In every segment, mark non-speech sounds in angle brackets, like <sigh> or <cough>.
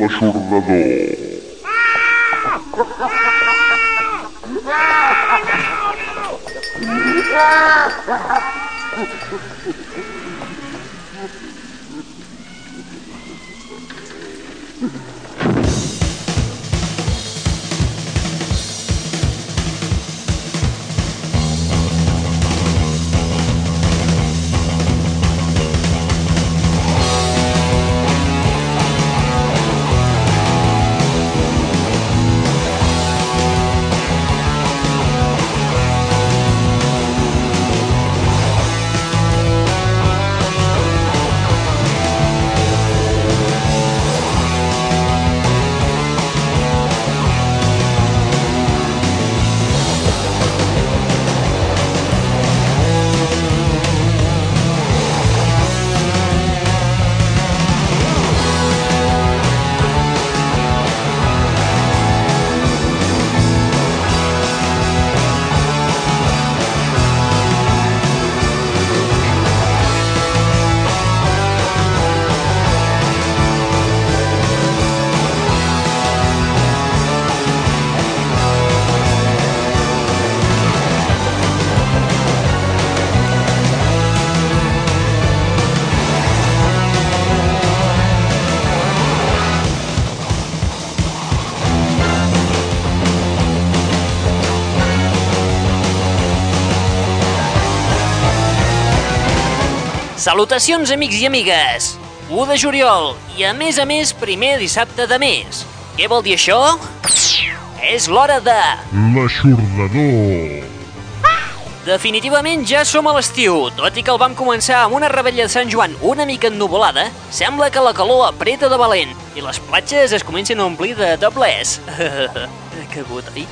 Benvingut <laughs> a Salutacions, amics i amigues! 1 de juliol i, a més a més, primer dissabte de mes. Què vol dir això? És l'hora de... L'aixordador. Definitivament ja som a l'estiu. Tot i que el vam començar amb una rebella de Sant Joan una mica ennuvolada, sembla que la calor apreta de valent i les platges es comencen a omplir de doblers. <laughs> que botí.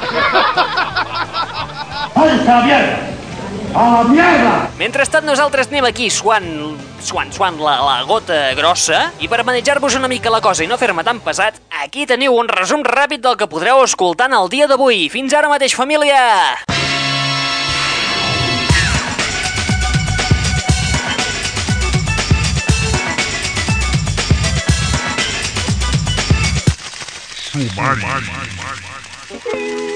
¡Váyanse a la mierda! ¡A la mierda! Mentrestant nosaltres anem aquí suant, suant, suant la, la gota grossa i per manejar-vos una mica la cosa i no fer-me tan pesat, aquí teniu un resum ràpid del que podreu escoltar en el dia d'avui. Fins ara mateix, família! Sumari. Somebody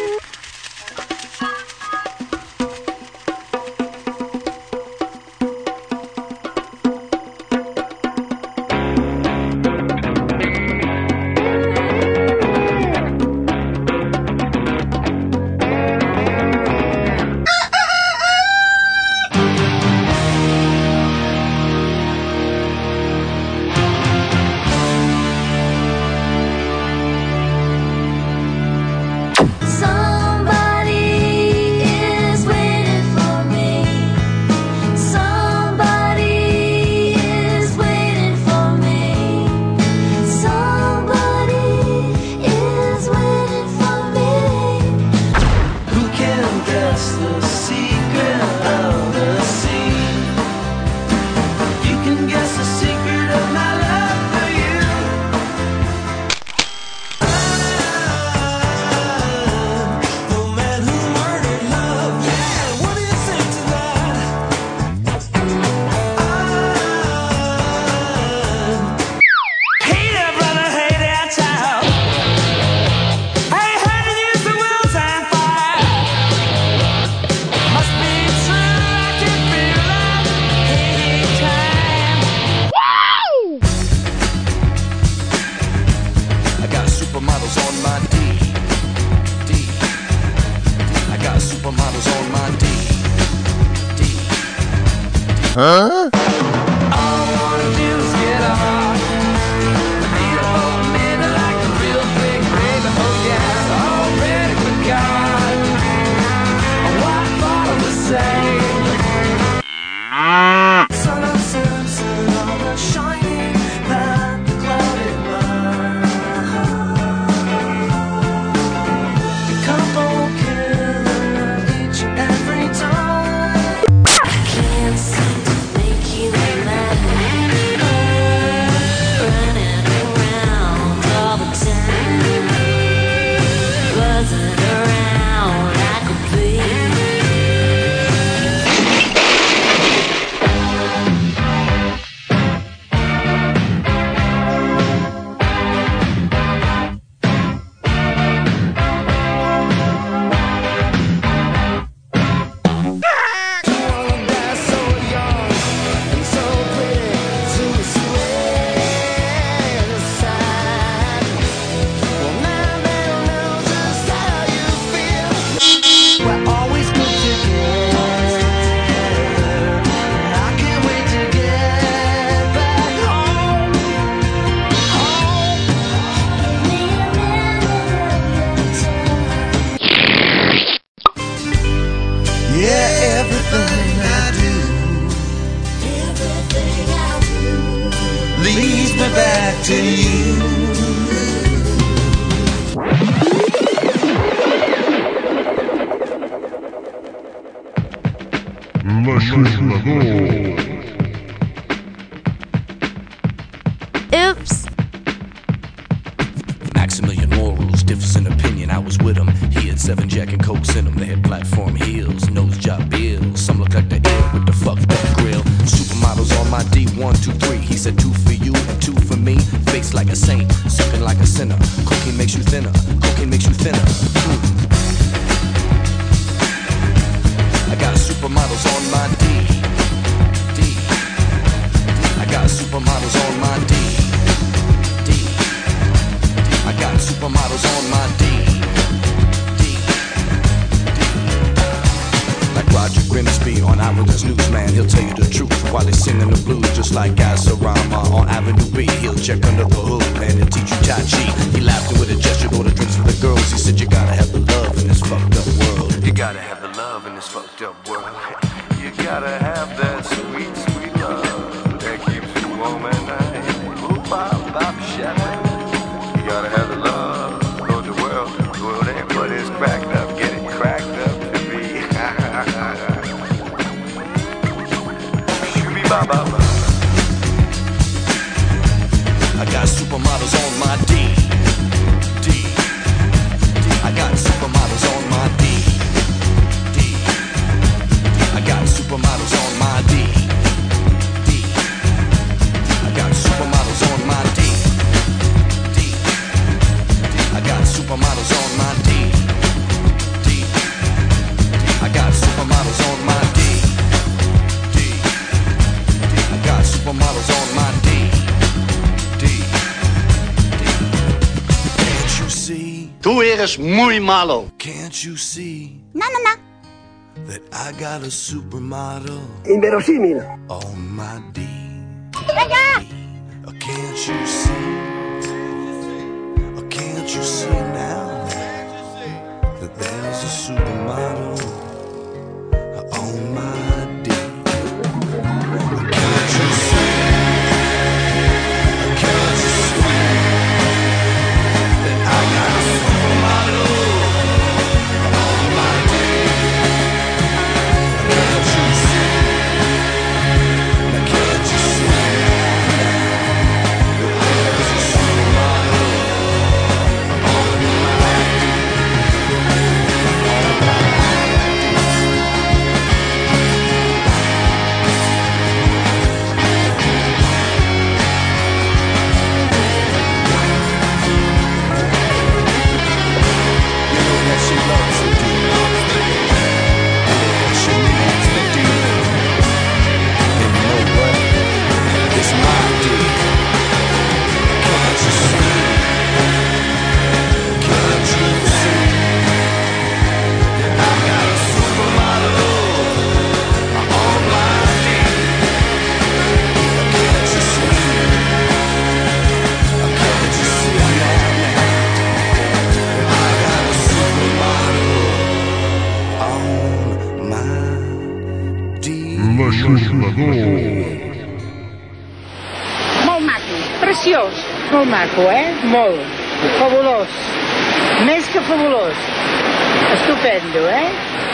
Huh? supermodels on my D. D. I got supermodels on my D. D. I got supermodels on my D. D. Like Roger Grimsby on Ireland's Newsman, he'll tell you the truth while he's singing the blues, just like Gazarama uh, on Avenue B. He'll check under the muy malo. Can't you see? No, no, no. That I got a supermodel. Inverosímil. Oh.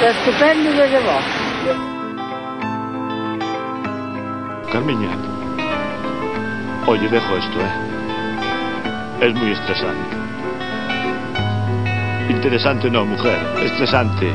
Está estupendo desde vos. Carmiña, oye, dejo esto, ¿eh? Es muy estresante. Interesante no, mujer, estresante.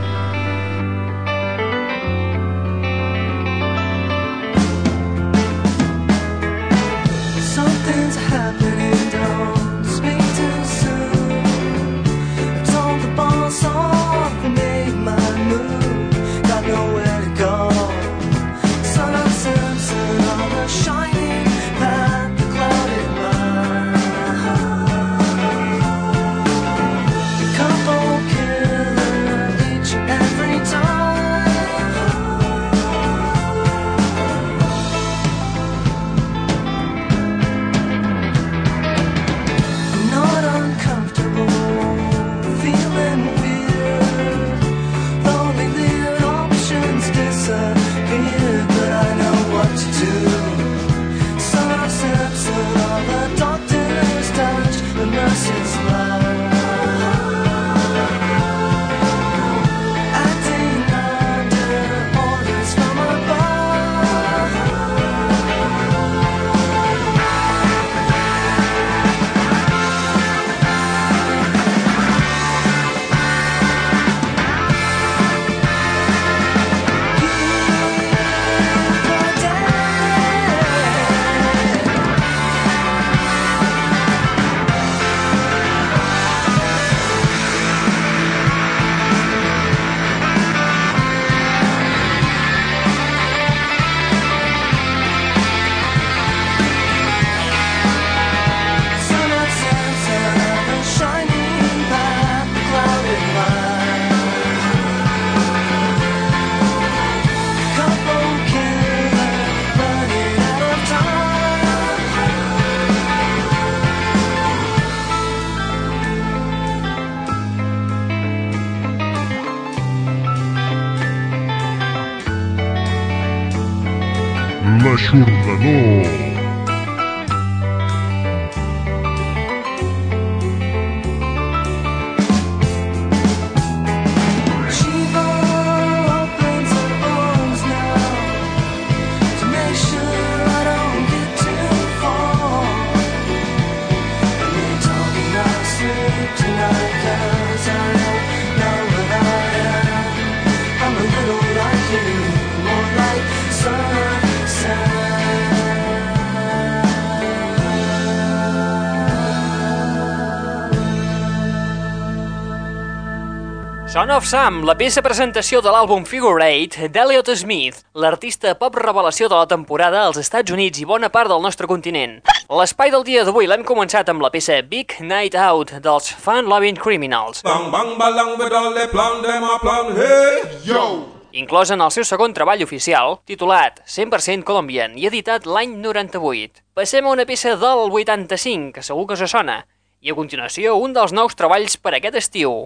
Son of Sam, la peça presentació de l'àlbum Figure 8 d'Elliot Smith, l'artista pop revelació de la temporada als Estats Units i bona part del nostre continent. L'espai del dia d'avui l'hem començat amb la peça Big Night Out dels Fun Loving Criminals, Bang bang balang the plan, them a plan, hey yo. inclòs en el seu segon treball oficial, titulat 100% Colombian i editat l'any 98. Passem a una peça del 85, que segur que us sona, i a continuació un dels nous treballs per aquest estiu.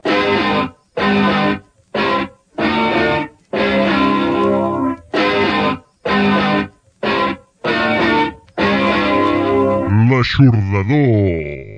L'aixordador.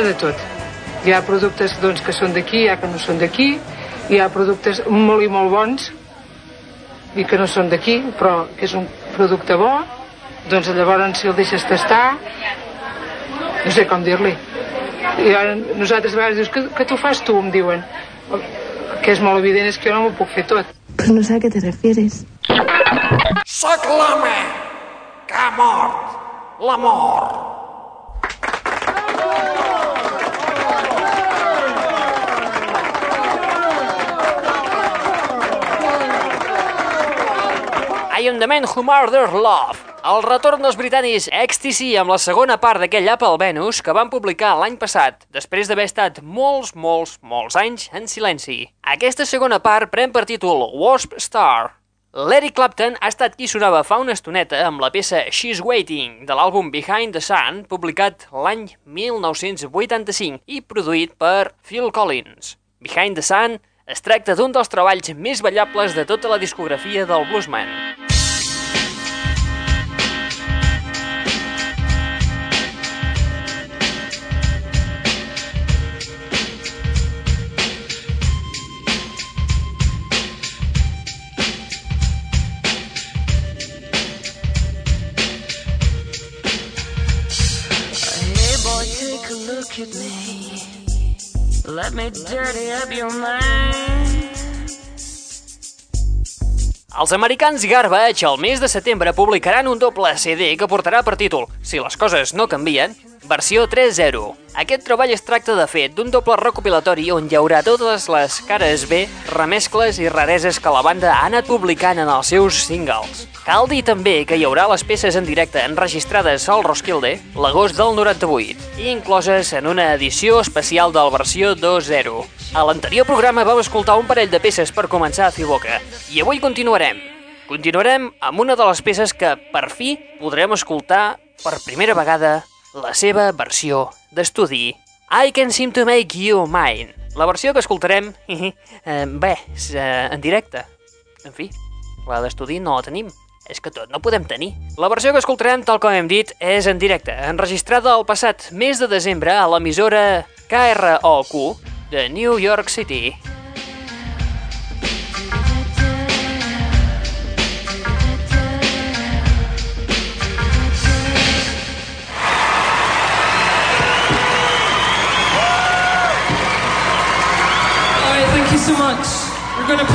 Hi ha de tot. Hi ha productes doncs, que són d'aquí, hi ha que no són d'aquí, hi ha productes molt i molt bons i que no són d'aquí, però que és un producte bo, doncs llavors si el deixes tastar, no sé com dir-li. I ara, nosaltres a vegades dius, que, que t'ho fas tu, em diuen. El que és molt evident és que jo no m'ho puc fer tot. Pero no sé a qué te refieres. Soc l'home que ha mort l'amor. Am the man who murdered love. El retorn dels britànics Ecstasy amb la segona part d'aquell Apple Venus que van publicar l'any passat, després d'haver estat molts, molts, molts anys en silenci. Aquesta segona part pren per títol Wasp Star. L'Eric Clapton ha estat qui sonava fa una estoneta amb la peça She's Waiting de l'àlbum Behind the Sun, publicat l'any 1985 i produït per Phil Collins. Behind the Sun es tracta d'un dels treballs més ballables de tota la discografia del bluesman. At me. Let me dirty up your mind. Els americans Garbage el mes de setembre publicaran un doble CD que portarà per títol Si les coses no canvien, versió 3.0. Aquest treball es tracta de fet d'un doble recopilatori on hi haurà totes les cares B, remescles i rareses que la banda ha anat publicant en els seus singles. Cal dir també que hi haurà les peces en directe enregistrades al Roskilde l'agost del 98 i incloses en una edició especial del versió 2.0. A l'anterior programa vam escoltar un parell de peces per començar a fer boca i avui continuarem. Continuarem amb una de les peces que, per fi, podrem escoltar per primera vegada la seva versió d'estudi. I Can Seem to Make You Mine. La versió que escoltarem, <laughs> eh, bé, eh, en directe. En fi, la d'estudi no la tenim. És que tot no podem tenir. La versió que escoltarem, tal com hem dit, és en directe, enregistrada el passat mes de desembre a l'emissora KROQ de New York City.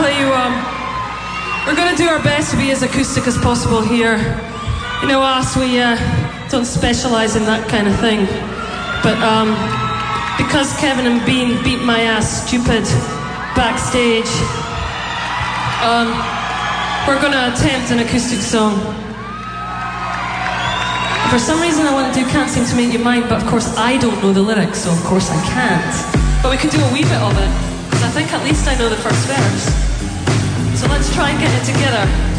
Play you. Um, we're going to do our best to be as acoustic as possible here. You know, us we uh, don't specialize in that kind of thing, but um, because Kevin and Bean beat my ass stupid backstage, um, we're going to attempt an acoustic song. For some reason, I want to do "Can't Seem to Make You Mine," but of course, I don't know the lyrics, so of course I can't. But we can do a wee bit of it, because I think at least I know the first verse. So let's try and get it together.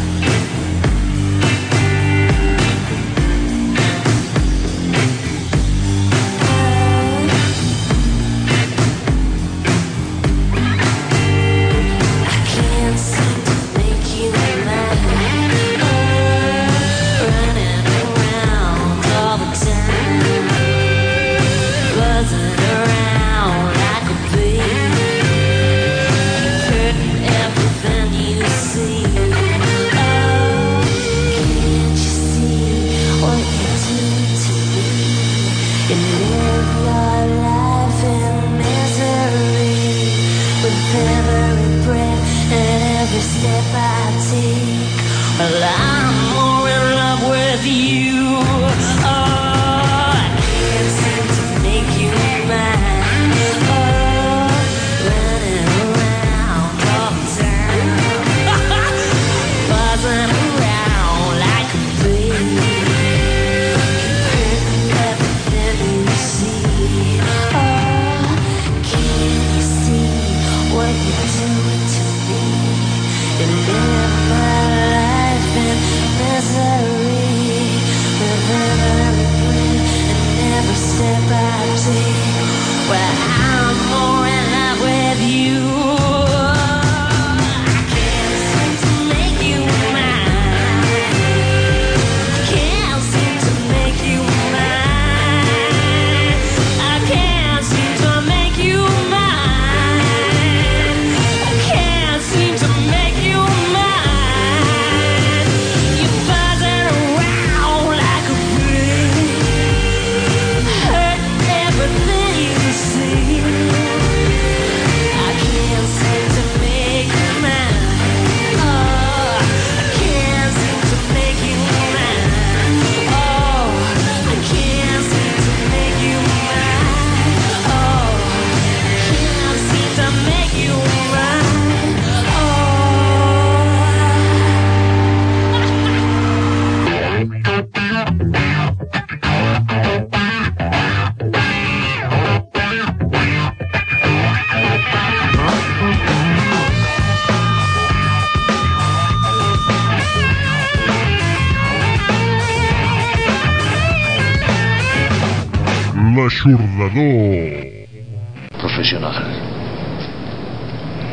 Profesional.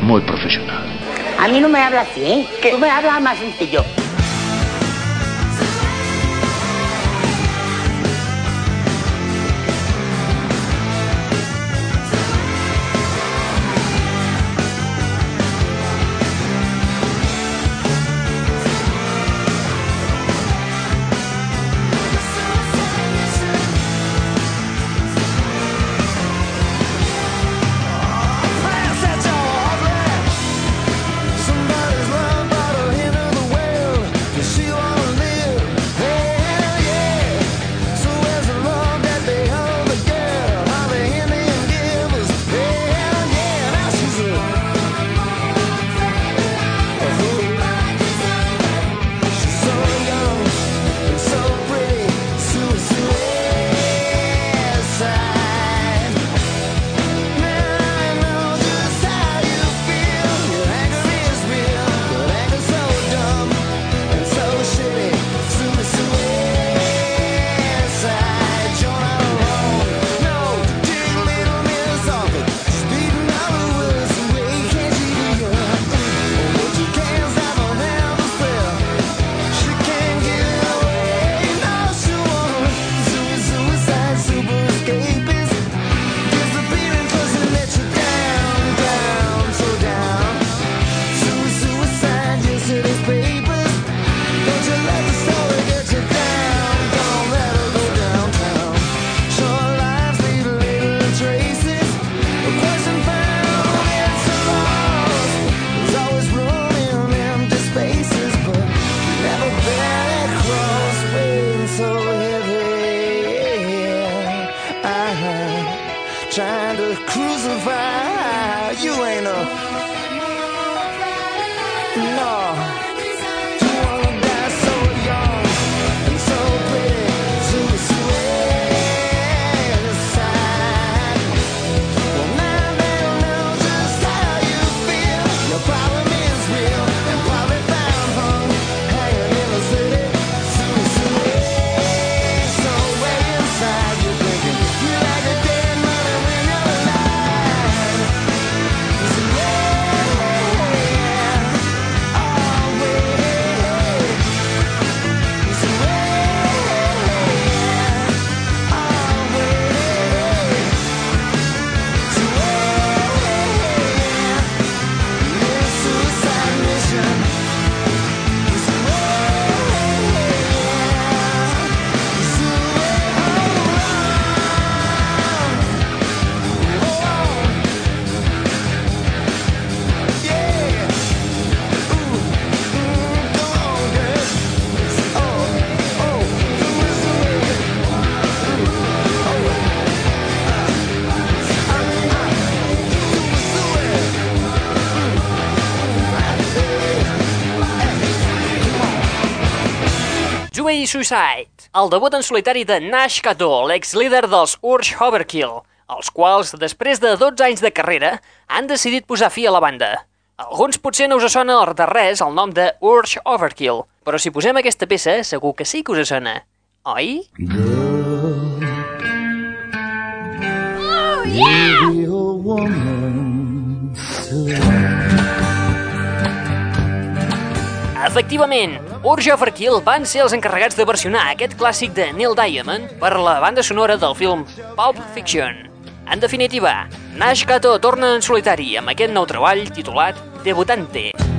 Muy profesional. A mí no me habla así, ¿eh? Tú me hablas más sencillo. Boy Suicide, el debut en solitari de Nash Kato, l'ex-líder dels Urge Overkill, els quals, després de 12 anys de carrera, han decidit posar fi a la banda. Alguns potser no us sona de res el nom de Urge Overkill, però si posem aquesta peça segur que sí que us sona, oi? Girl, oh, yeah! A woman to... Efectivament, Urge Overkill van ser els encarregats de versionar aquest clàssic de Neil Diamond per la banda sonora del film Pulp Fiction. En definitiva, Nash Kato torna en solitari amb aquest nou treball titulat Debutante. Debutante.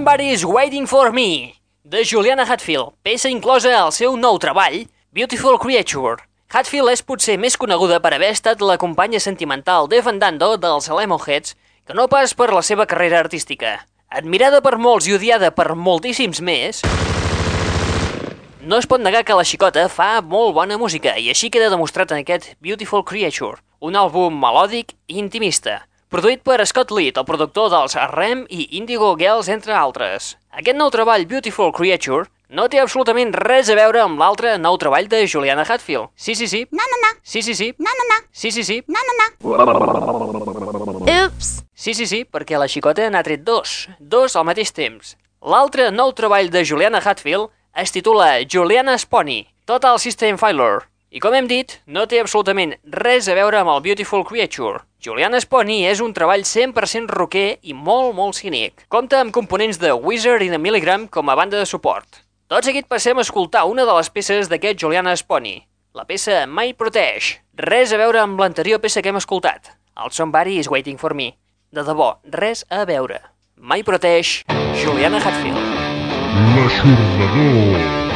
Somebody's Waiting for Me, de Juliana Hatfield, peça inclosa al seu nou treball, Beautiful Creature. Hatfield és potser més coneguda per haver estat la companya sentimental de Fandando dels Lemonheads que no pas per la seva carrera artística. Admirada per molts i odiada per moltíssims més, no es pot negar que la xicota fa molt bona música i així queda demostrat en aquest Beautiful Creature, un àlbum melòdic i intimista, produït per Scott Litt, el productor dels Rem i Indigo Girls, entre altres. Aquest nou treball, Beautiful Creature, no té absolutament res a veure amb l'altre nou treball de Juliana Hatfield. Sí, sí, sí. No, no, no. Sí, sí, sí. No, no, no. Sí, sí, sí. No, no, no. Ups. Sí, sí, sí, perquè la xicota n'ha tret dos. Dos al mateix temps. L'altre nou treball de Juliana Hatfield es titula Juliana Spony, Total System Failure. I com hem dit, no té absolutament res a veure amb el Beautiful Creature. Juliana Spony és un treball 100% rocker i molt, molt cínic. Compta amb components de Wizard i de Milligram com a banda de suport. Tot seguit passem a escoltar una de les peces d'aquest Juliana Spony, la peça My Protege. Res a veure amb l'anterior peça que hem escoltat, el Somebody is Waiting for Me. De debò, res a veure. My Protege, Juliana Hatfield. L'aixordador.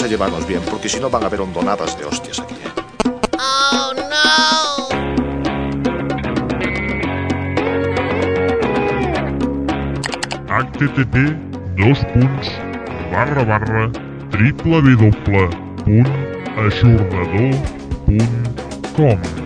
vamos a llevarnos bien, porque si no van a haber hondonadas de hostias aquí, ¿eh? Oh, no. http dos punts barra barra www.ajornador.com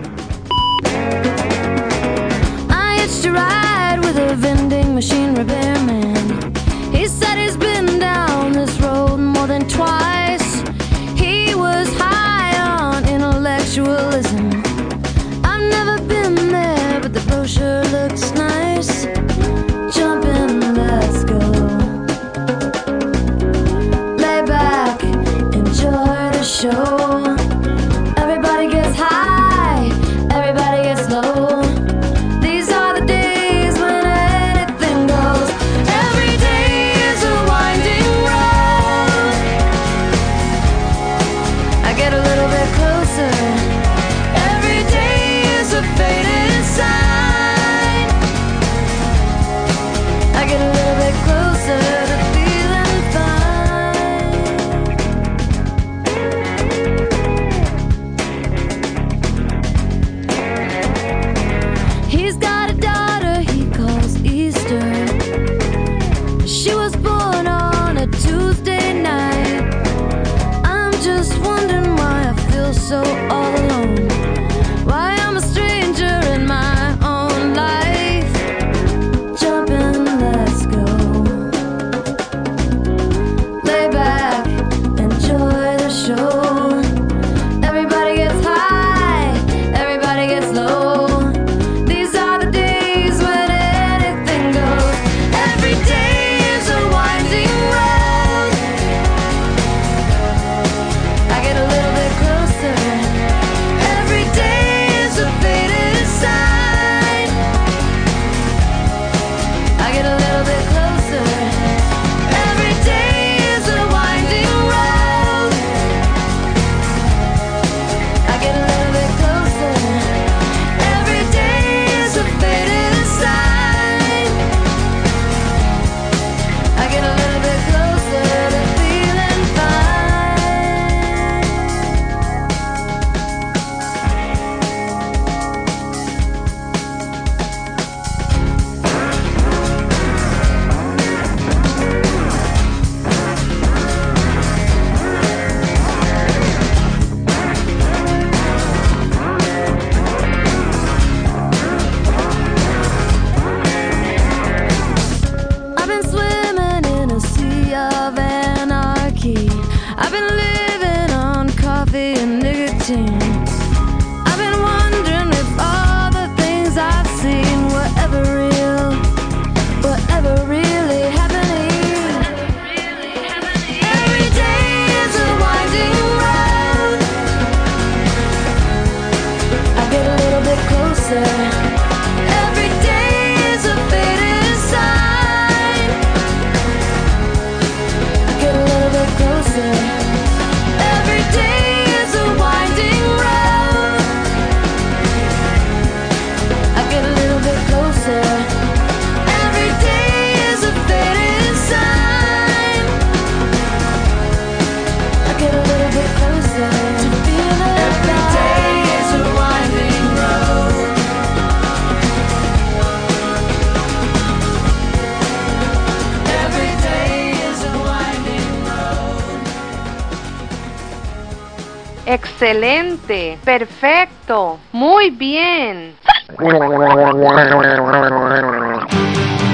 Excelente, perfecto, muy bien. <laughs>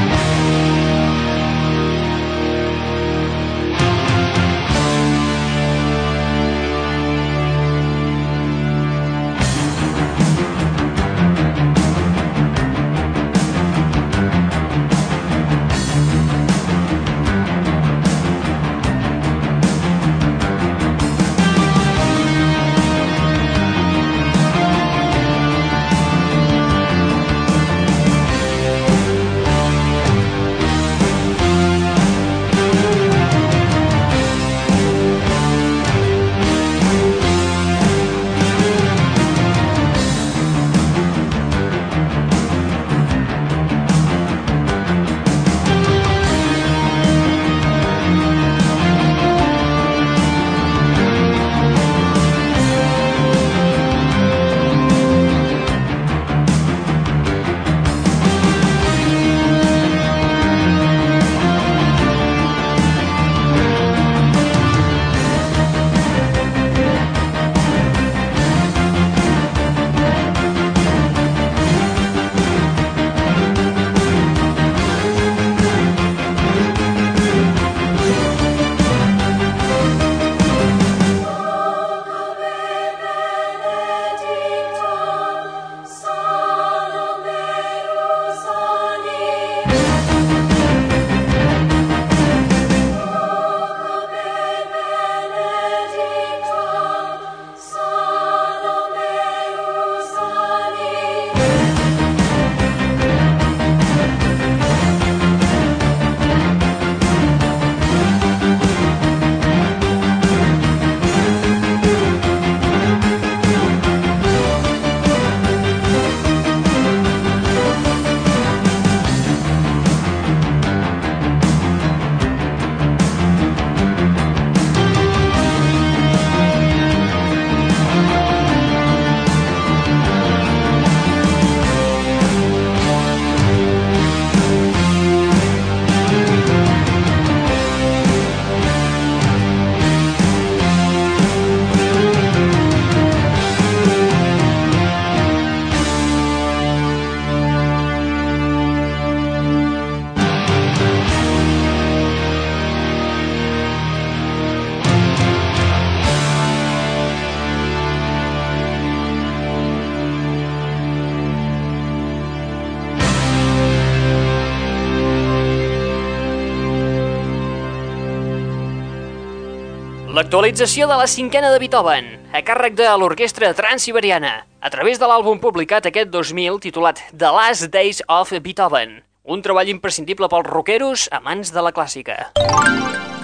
Actualització de la cinquena de Beethoven, a càrrec de l'Orquestra Transiberiana, a través de l'àlbum publicat aquest 2000 titulat The Last Days of Beethoven, un treball imprescindible pels rockeros amants de la clàssica.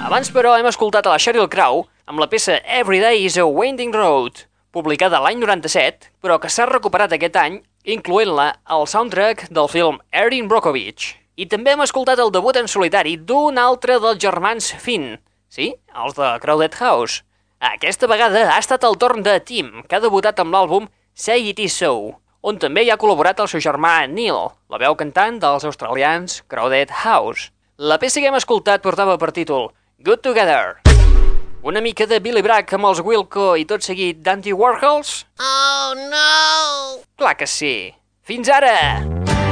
Abans, però, hem escoltat a la Sheryl Crow amb la peça Every Day is a Winding Road, publicada l'any 97, però que s'ha recuperat aquest any, incloent-la al soundtrack del film Erin Brockovich. I també hem escoltat el debut en solitari d'un altre dels germans Finn, Sí, els de Crowded House. Aquesta vegada ha estat el torn de Tim, que ha debutat amb l'àlbum Say It Is So, on també hi ha col·laborat el seu germà Neil, la veu cantant dels australians Crowded House. La peça que hem escoltat portava per títol Good Together. Una mica de Billy Bragg amb els Wilco i tot seguit d'Anti Warhols? Oh, no! Clar que sí. Fins ara! Fins ara!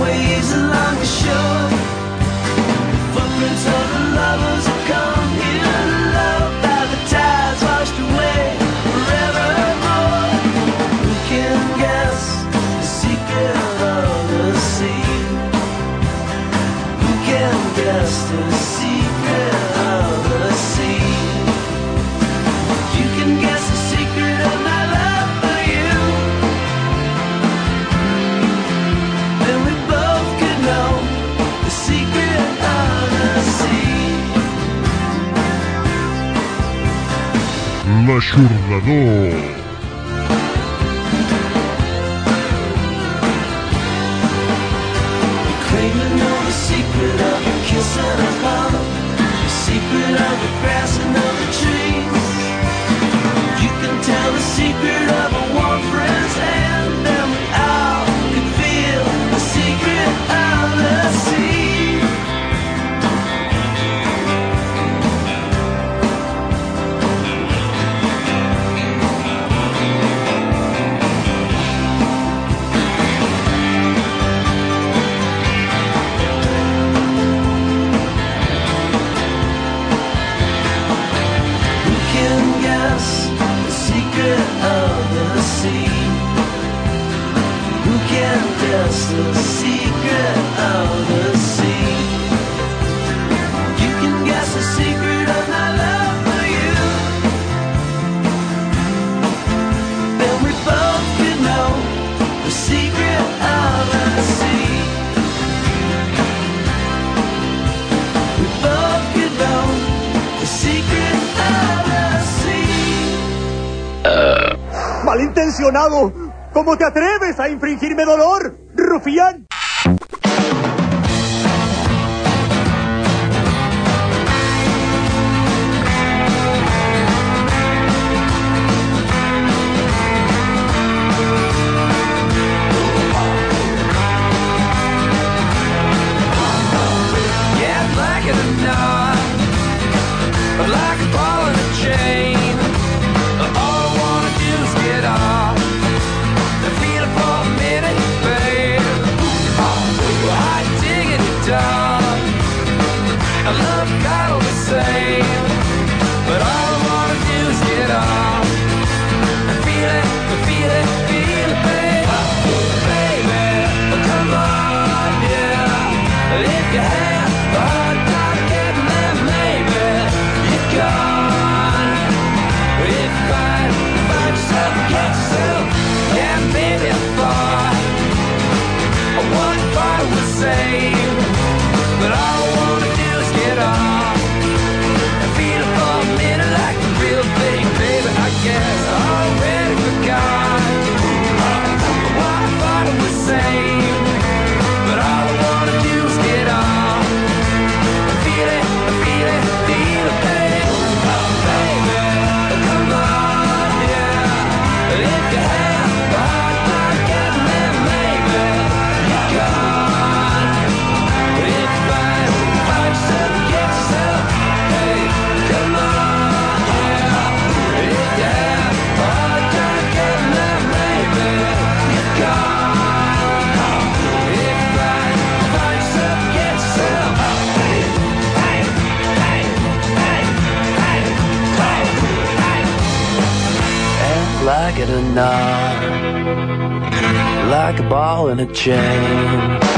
away. do firme dolor. A knot, like a ball in a chain.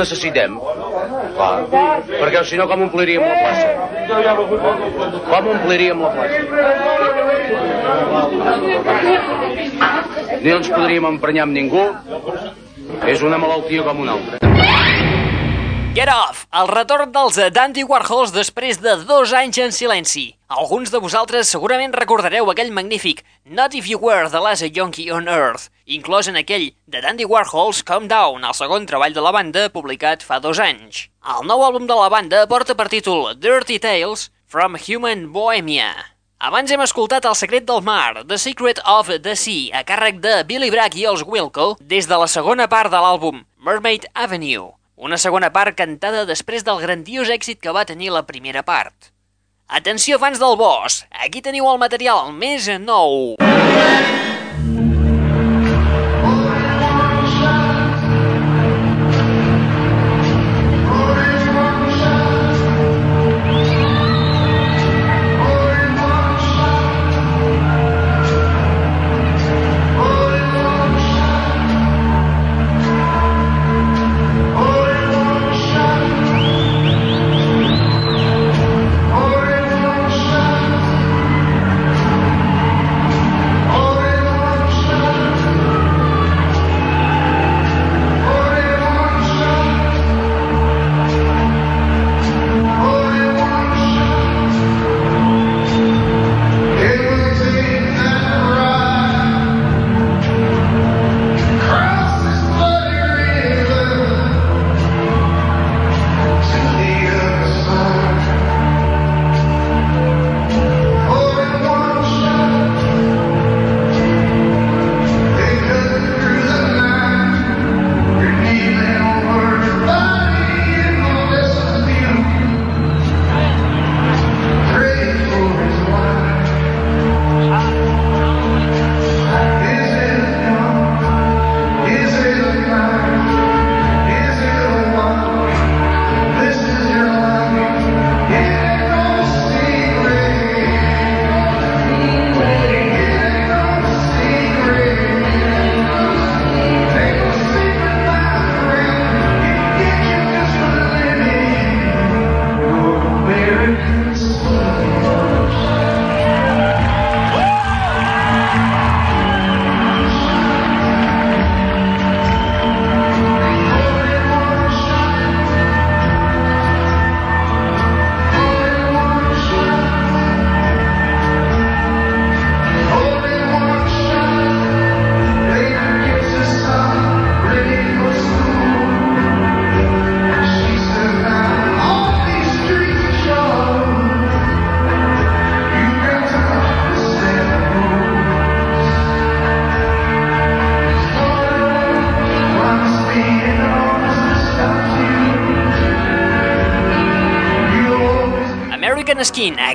Necessitem. Clar. Perquè si no, com ompliríem la plaça? Com ompliríem la plaça? Ni ens podríem emprenyar amb ningú. És una malaltia com una altra. Get Off, el retorn dels Dandy Warhols després de dos anys en silenci. Alguns de vosaltres segurament recordareu aquell magnífic Not If You Were the Last Yonky on Earth, inclòs en aquell de Dandy Warhols Calm Down, el segon treball de la banda publicat fa dos anys. El nou àlbum de la banda porta per títol Dirty Tales from Human Bohemia. Abans hem escoltat El secret del mar, The Secret of the Sea, a càrrec de Billy Bragg i els Wilco, des de la segona part de l'àlbum Mermaid Avenue, una segona part cantada després del grandiós èxit que va tenir la primera part. Atenció, fans del Boss! Aquí teniu el material més nou.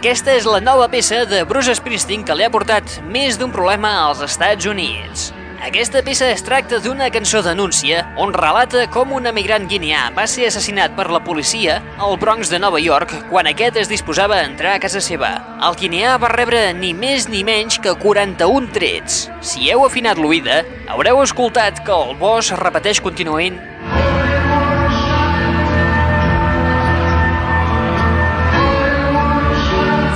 Aquesta és la nova peça de Bruce Springsteen que li ha portat més d'un problema als Estats Units. Aquesta peça es tracta d'una cançó d'anúncia on relata com un emigrant guineà va ser assassinat per la policia al Bronx de Nova York quan aquest es disposava a entrar a casa seva. El guineà va rebre ni més ni menys que 41 trets. Si heu afinat l'oïda, haureu escoltat que el boss repeteix contínuament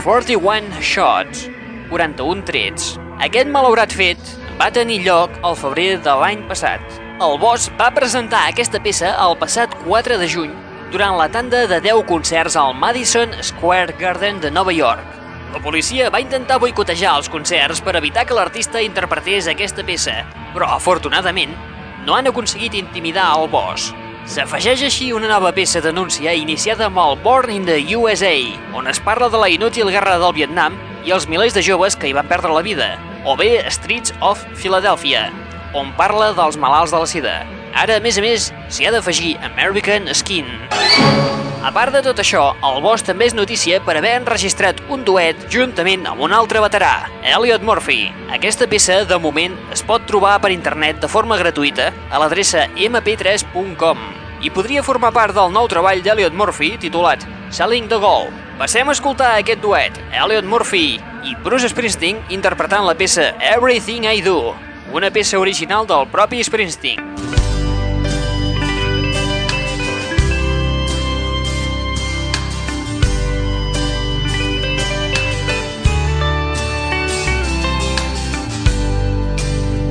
41 Shots, 41 trets. Aquest malaurat fet va tenir lloc al febrer de l'any passat. El Boss va presentar aquesta peça el passat 4 de juny durant la tanda de 10 concerts al Madison Square Garden de Nova York. La policia va intentar boicotejar els concerts per evitar que l'artista interpretés aquesta peça, però afortunadament no han aconseguit intimidar el Boss. S'afegeix així una nova peça denúncia iniciada amb el Born in the USA, on es parla de la inútil guerra del Vietnam i els milers de joves que hi van perdre la vida, o bé Streets of Philadelphia, on parla dels malalts de la sida. Ara, a més a més, s'hi ha d'afegir American Skin. A part de tot això, el Boss també és notícia per haver enregistrat un duet juntament amb un altre veterà, Elliot Murphy. Aquesta peça, de moment, es pot trobar per internet de forma gratuïta a l'adreça mp3.com i podria formar part del nou treball d'Elliot Murphy titulat Selling the Goal. Passem a escoltar aquest duet, Elliot Murphy i Bruce Springsteen interpretant la peça Everything I Do, una peça original del propi Springsteen.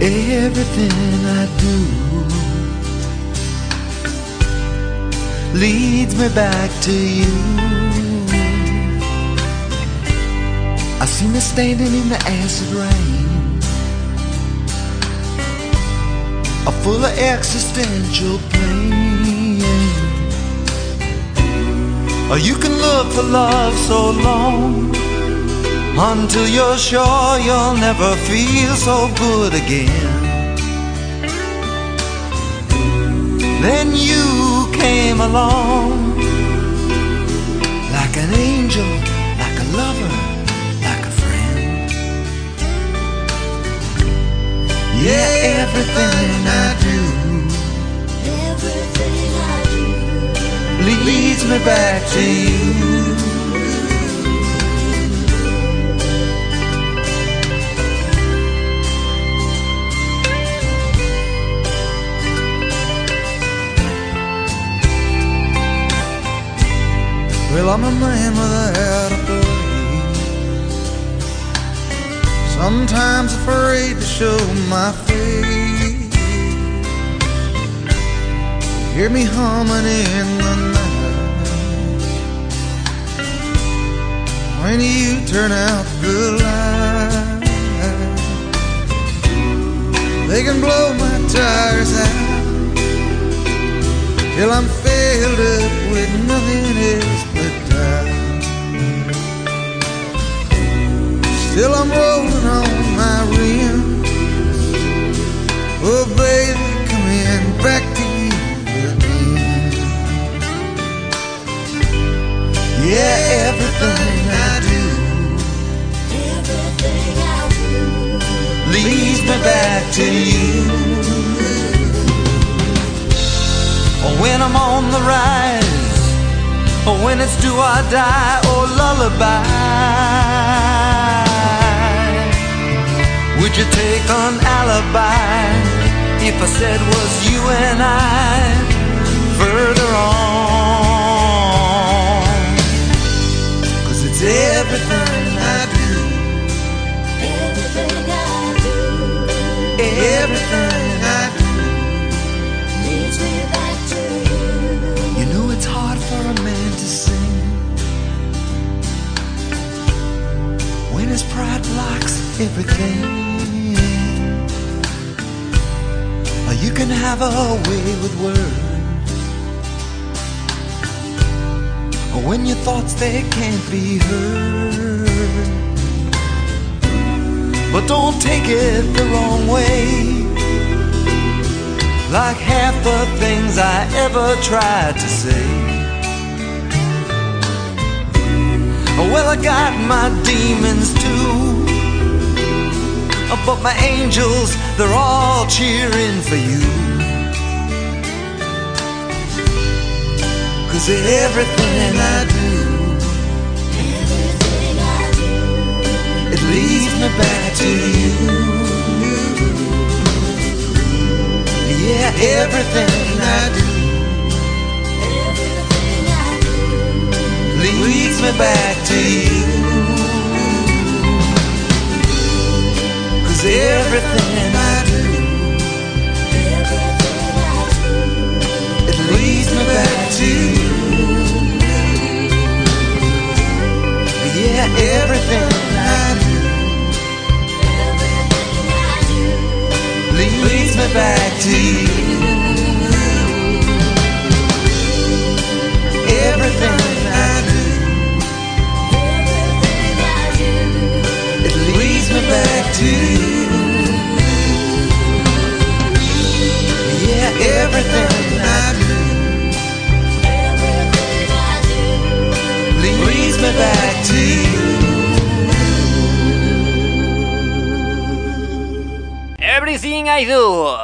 Everything I do leads me back to you. I see me standing in the acid rain, a full of existential pain. Or you can look for love so long until you're sure you'll never feel so good again. Then you came along like an angel, like a lover, like a friend. Yeah, everything I do, everything I do leads me back to you. Well, I'm a man without a place. Sometimes afraid to show my face. Hear me humming in the night. When you turn out the light, they can blow my tires out till I'm filled up with nothing else Still I'm rolling on my rims. Oh, baby, coming back to you again. Yeah, everything I do, everything I do leads me back to you. When I'm on the rise, or when it's do or die, or lullaby. Would you take an alibi if I said was you and I further on? Cause it's everything I do, everything I do, everything I do leads me back to you. You know it's hard for a man to sing when his pride blocks everything. You can have a way with words. When your thoughts they can't be heard. But don't take it the wrong way like half the things I ever tried to say. Well, I got my demons too, but my angels, they're all cheering for you. Cause everything I do, everything I do, it leads me back to you. Yeah, everything I do, everything I do leads me back to you. Everything I do. It leads me back to you. Yeah, everything I do leads me back to you. Everything I do, it leads me back to you. Everything I do me back to. Everything I Do.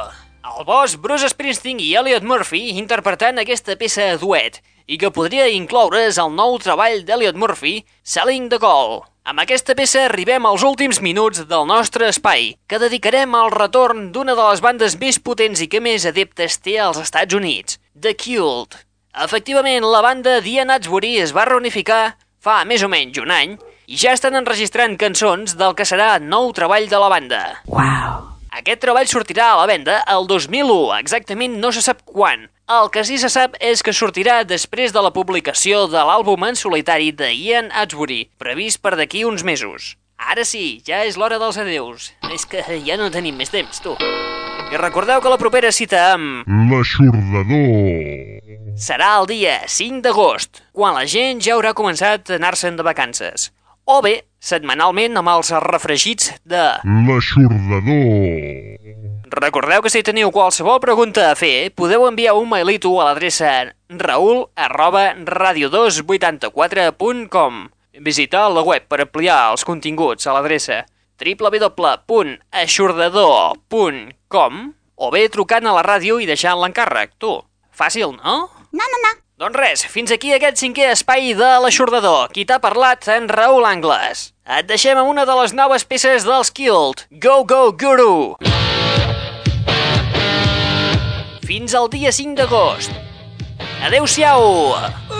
El boss Bruce Springsteen i Elliot Murphy interpretant aquesta peça duet i que podria incloure's al nou treball d'Elliot Murphy, Selling the Call. Amb aquesta peça arribem als últims minuts del nostre espai, que dedicarem al retorn d'una de les bandes més potents i que més adeptes té als Estats Units, The Cult. Efectivament, la banda Dian Atsbury es va reunificar fa més o menys un any i ja estan enregistrant cançons del que serà nou treball de la banda. Wow. Aquest treball sortirà a la venda el 2001, exactament no se sap quan. El que sí se sap és que sortirà després de la publicació de l'àlbum en solitari de Ian Atsbury, previst per d'aquí uns mesos. Ara sí, ja és l'hora dels adeus. És que ja no tenim més temps, tu. I recordeu que la propera cita amb... L'aixordador. serà el dia 5 d'agost, quan la gent ja haurà començat a anar-se'n de vacances. O bé, setmanalment amb els refregits de... L'aixordador. Recordeu que si teniu qualsevol pregunta a fer, podeu enviar un mailito a l'adreça raül arroba radio284.com Visita la web per ampliar els continguts a l'adreça www.aixordador.com o bé trucant a la ràdio i deixant l'encàrrec, tu. Fàcil, no? No, no, no. Doncs res, fins aquí aquest cinquè espai de l'aixordador. Qui t'ha parlat, en Raül Angles. Et deixem amb una de les noves peces dels Killed, Go Go Guru. Fins al dia 5 d'agost. Adeu-siau!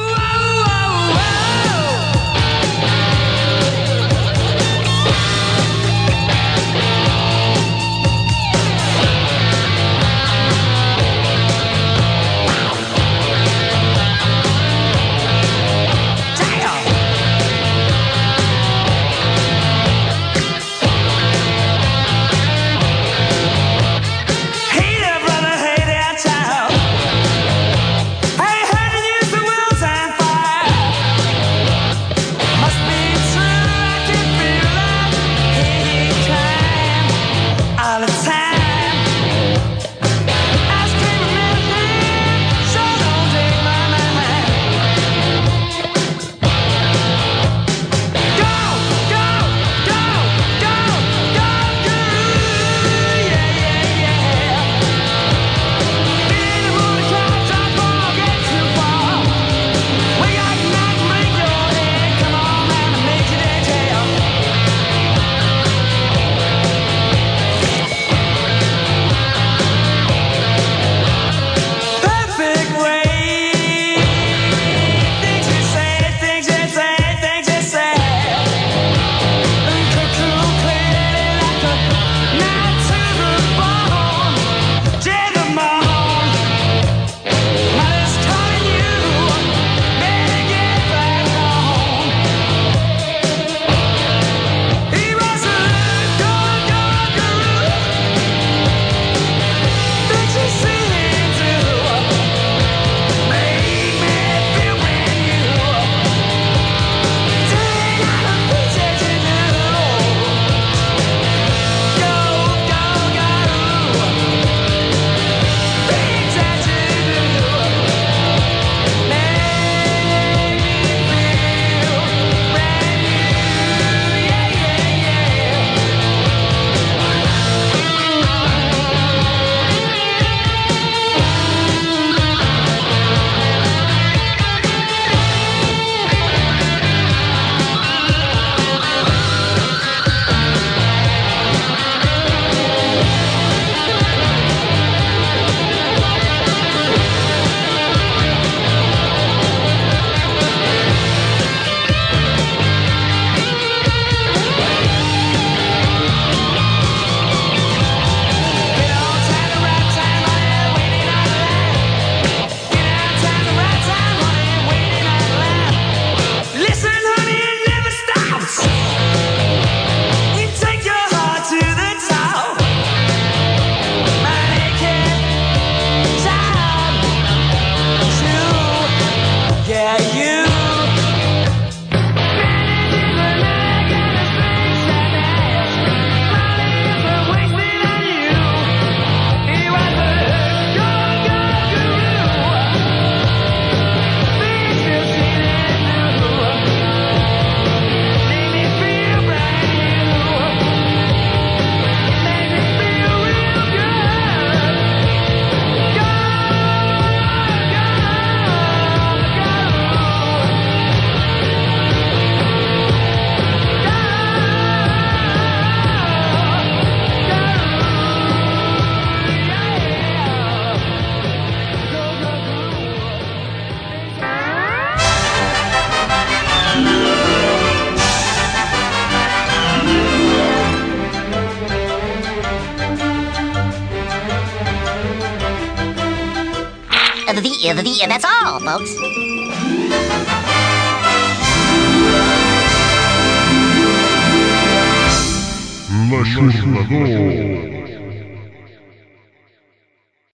And that's all, folks.